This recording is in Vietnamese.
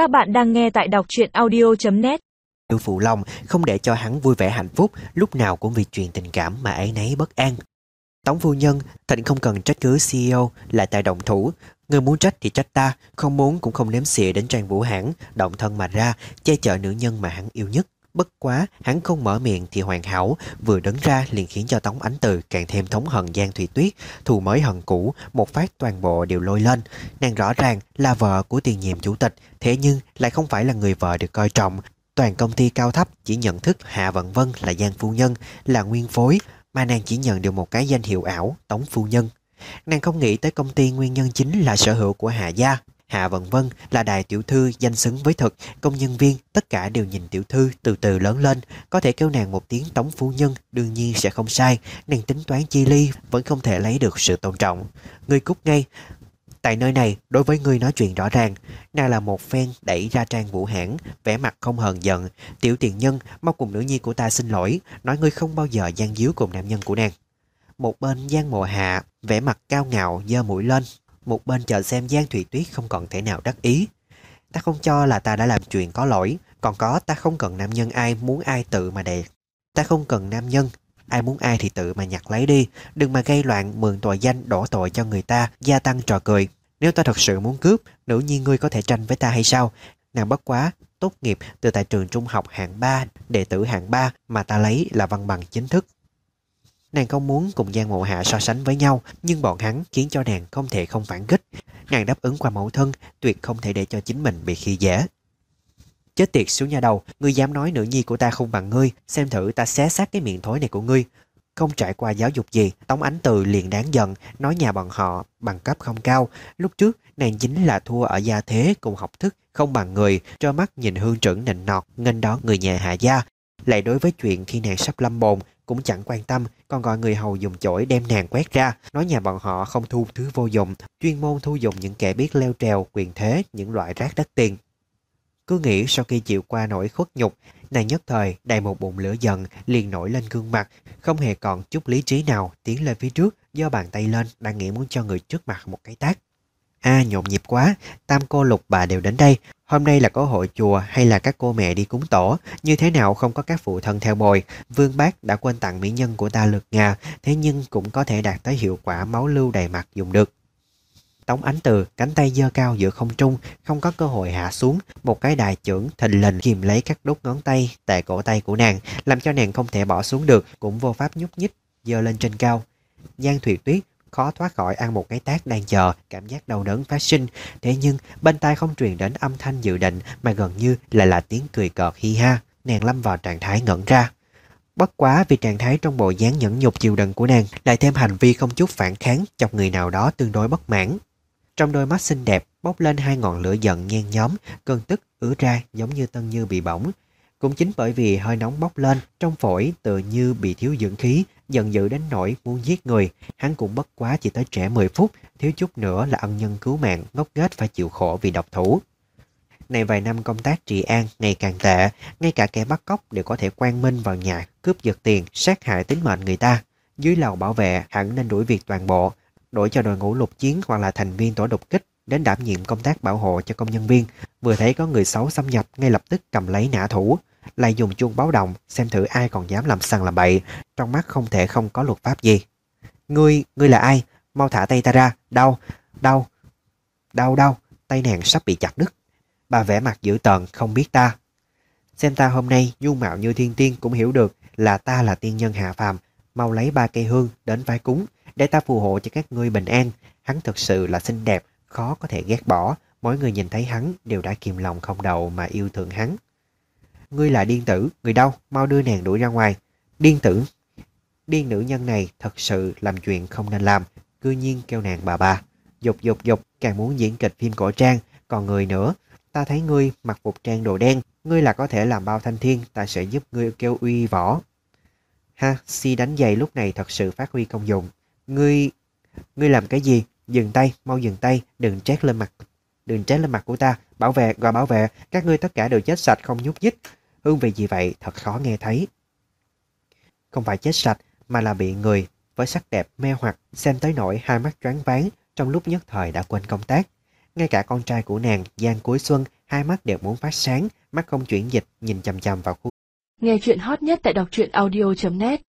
Các bạn đang nghe tại đọc truyện audio.net Yêu Phụ lòng không để cho hắn vui vẻ hạnh phúc, lúc nào cũng vì chuyện tình cảm mà ấy nấy bất an. Tống phu nhân, Thịnh không cần trách cứ CEO là tại động thủ. Người muốn trách thì trách ta, không muốn cũng không nếm xỉa đến Trang Vũ hãng động thân mà ra, che chở nữ nhân mà hắn yêu nhất. Bất quá, hắn không mở miệng thì hoàn hảo, vừa đứng ra liền khiến cho Tống Ánh Từ càng thêm thống hận Giang Thủy Tuyết, thù mới hận cũ, một phát toàn bộ đều lôi lên. Nàng rõ ràng là vợ của tiền nhiệm chủ tịch, thế nhưng lại không phải là người vợ được coi trọng. Toàn công ty cao thấp chỉ nhận thức Hạ Vận Vân là Giang Phu Nhân, là nguyên phối, mà nàng chỉ nhận được một cái danh hiệu ảo Tống Phu Nhân. Nàng không nghĩ tới công ty nguyên nhân chính là sở hữu của Hạ Gia. Hạ Vận Vân là đại tiểu thư danh xứng với thực, công nhân viên tất cả đều nhìn tiểu thư từ từ lớn lên, có thể kêu nàng một tiếng tống phu nhân đương nhiên sẽ không sai, nàng tính toán chi ly vẫn không thể lấy được sự tôn trọng. Ngươi cút ngay, Tại nơi này, đối với ngươi nói chuyện rõ ràng, nàng là một phen đẩy ra trang vũ hãn, vẻ mặt không hờn giận. Tiểu tiền nhân, mau cùng nữ nhi của ta xin lỗi, nói ngươi không bao giờ gian díu cùng nam nhân của nàng. Một bên Giang Mộ Hạ, vẻ mặt cao ngạo, dơ mũi lên. Một bên chờ xem Giang Thủy Tuyết không còn thể nào đắc ý. Ta không cho là ta đã làm chuyện có lỗi, còn có ta không cần nam nhân ai muốn ai tự mà đẹp. Ta không cần nam nhân, ai muốn ai thì tự mà nhặt lấy đi, đừng mà gây loạn mượn tội danh đổ tội cho người ta, gia tăng trò cười. Nếu ta thật sự muốn cướp, nữ nhi ngươi có thể tranh với ta hay sao? Nàng bất quá, tốt nghiệp từ tại trường trung học hạng 3, đệ tử hạng 3 mà ta lấy là văn bằng chính thức. Nàng không muốn cùng Giang Mộ Hạ so sánh với nhau, nhưng bọn hắn khiến cho nàng không thể không phản kích. Nàng đáp ứng qua mẫu thân, tuyệt không thể để cho chính mình bị khi dễ. Chết tiệt xuống nhà đầu, ngươi dám nói nữ nhi của ta không bằng ngươi, xem thử ta xé xác cái miệng thối này của ngươi. Không trải qua giáo dục gì, Tống Ánh Từ liền đáng giận, nói nhà bọn họ bằng cấp không cao. Lúc trước, nàng chính là thua ở gia thế cùng học thức, không bằng người, cho mắt nhìn hương trưởng nịnh nọt, nghênh đón người nhà hạ gia. Lại đối với chuyện khi nàng sắp lâm bồn, cũng chẳng quan tâm, còn gọi người hầu dùng chổi đem nàng quét ra, nói nhà bọn họ không thu thứ vô dụng, chuyên môn thu dùng những kẻ biết leo trèo, quyền thế, những loại rác đất tiền. Cứ nghĩ sau khi chịu qua nỗi khuất nhục, nàng nhất thời đầy một bụng lửa giận liền nổi lên gương mặt, không hề còn chút lý trí nào tiến lên phía trước, do bàn tay lên đang nghĩ muốn cho người trước mặt một cái tác. A à, nhộn nhịp quá, tam cô lục bà đều đến đây, hôm nay là có hội chùa hay là các cô mẹ đi cúng tổ, như thế nào không có các phụ thân theo bồi. Vương Bác đã quên tặng mỹ nhân của ta lượt ngà, thế nhưng cũng có thể đạt tới hiệu quả máu lưu đầy mặt dùng được. Tống ánh từ, cánh tay dơ cao giữa không trung, không có cơ hội hạ xuống. Một cái đại trưởng thình lình kìm lấy các đốt ngón tay tại cổ tay của nàng, làm cho nàng không thể bỏ xuống được, cũng vô pháp nhúc nhích, dơ lên trên cao. Giang Thủy Tuyết khó thoát khỏi ăn một cái tác đang chờ, cảm giác đau đớn phát sinh. Thế nhưng, bên tai không truyền đến âm thanh dự định mà gần như là là tiếng cười cợt hi ha. Nàng lâm vào trạng thái ngẩn ra. Bất quá vì trạng thái trong bộ dáng nhẫn nhục chịu đựng của nàng lại thêm hành vi không chút phản kháng chọc người nào đó tương đối bất mãn. Trong đôi mắt xinh đẹp bốc lên hai ngọn lửa giận nhen nhóm, cơn tức ứa ra giống như tân như bị bỏng. Cũng chính bởi vì hơi nóng bốc lên, trong phổi tự như bị thiếu dưỡng khí, giận dữ đến nỗi muốn giết người. Hắn cũng bất quá chỉ tới trẻ 10 phút, thiếu chút nữa là ân nhân cứu mạng, ngốc nghếch phải chịu khổ vì độc thủ. Này vài năm công tác trị an ngày càng tệ, ngay cả kẻ bắt cóc đều có thể quan minh vào nhà, cướp giật tiền, sát hại tính mệnh người ta. Dưới lầu bảo vệ hẳn nên đuổi việc toàn bộ, đổi cho đội ngũ lục chiến hoặc là thành viên tổ đột kích đến đảm nhiệm công tác bảo hộ cho công nhân viên. Vừa thấy có người xấu xâm nhập ngay lập tức cầm lấy nã thủ, lại dùng chuông báo động xem thử ai còn dám làm sằng làm bậy, trong mắt không thể không có luật pháp gì. Ngươi, ngươi là ai? Mau thả tay ta ra, đau, đau, đau đau, tay nàng sắp bị chặt đứt. Bà vẽ mặt dữ tợn không biết ta. Xem ta hôm nay dung mạo như thiên tiên cũng hiểu được là ta là tiên nhân hạ phàm, mau lấy ba cây hương đến vai cúng, để ta phù hộ cho các ngươi bình an. Hắn thực sự là xinh đẹp, khó có thể ghét bỏ. Mỗi người nhìn thấy hắn đều đã kìm lòng không đầu mà yêu thương hắn. Ngươi là điên tử, người đâu, mau đưa nàng đuổi ra ngoài. Điên tử. Điên nữ nhân này thật sự làm chuyện không nên làm, cư nhiên kêu nàng bà bà. Dục dục dục, càng muốn diễn kịch phim cổ trang, còn người nữa. Ta thấy ngươi mặc phục trang đồ đen, ngươi là có thể làm bao thanh thiên, ta sẽ giúp ngươi kêu uy võ. Ha, si đánh giày lúc này thật sự phát huy công dụng. Ngươi... Ngươi làm cái gì? Dừng tay, mau dừng tay, đừng trét lên mặt. Đừng trét lên mặt của ta. Bảo vệ, gọi bảo vệ. Các ngươi tất cả đều chết sạch không nhúc nhích. Hương vị gì vậy thật khó nghe thấy. Không phải chết sạch, mà là bị người với sắc đẹp mê hoặc xem tới nỗi hai mắt choáng váng trong lúc nhất thời đã quên công tác. Ngay cả con trai của nàng, Giang Cuối Xuân, hai mắt đều muốn phát sáng, mắt không chuyển dịch, nhìn chằm chằm vào khu Nghe chuyện hot nhất tại đọc truyện audio.net